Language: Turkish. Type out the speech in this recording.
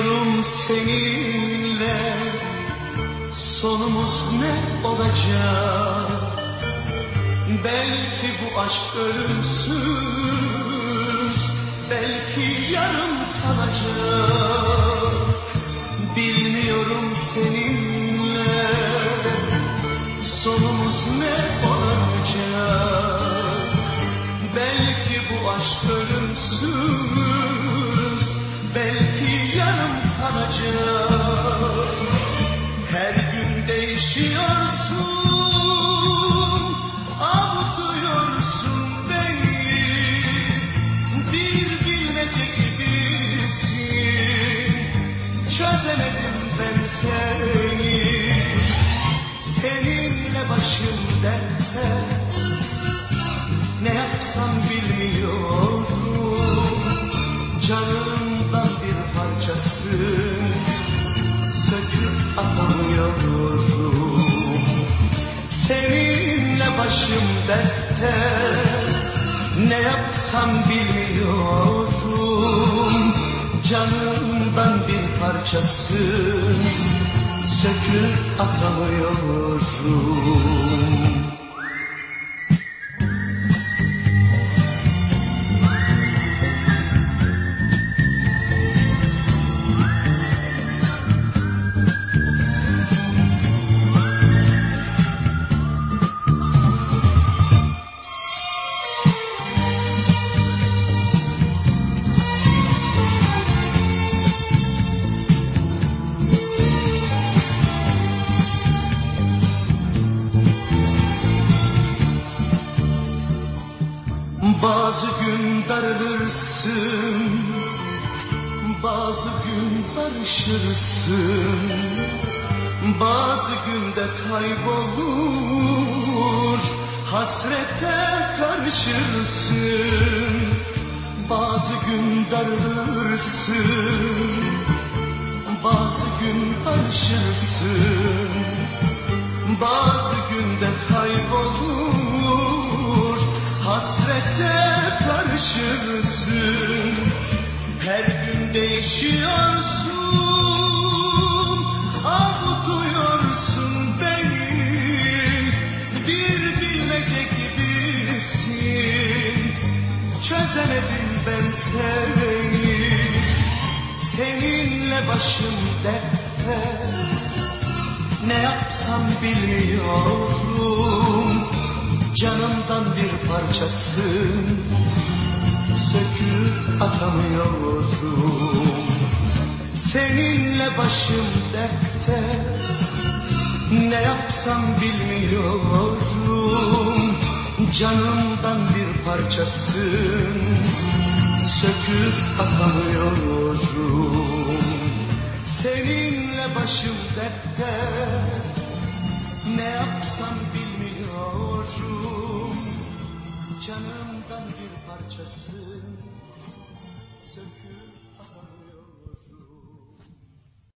Bilmiyorum seninle sonumuz ne olacak? Belki bu aşk ölümsüz Belki yarım kalacak. Bilmiyorum seninle dertte Ne yapsam bilmiyorum. Canımdan bir parçasın Söküp atamıyorum. Seninle başım dertte Ne yapsam bilmiyorum. Canımdan bir parçasın Söküp atamıyorum darılırsın Bazı gün barışırsın Bazı günde kaybolur Hasrete karışırsın Bazı gün darılırsın Bazı gün barışırsın Bazı değişiyorsun Avutuyorsun beni. Bir bilmece gibisin. Çözemedim ben seni. Seninle başım dertte. Ne yapsam bilmiyorum. Canımdan bir parçasın. Söküp atamıyorum Seninle başım dertte Ne yapsam bilmiyorum Canımdan bir parçasın Söküp atamıyorum Seninle başım dertte Ne yapsam bilmiyorum Canımdan bir parçasın sökür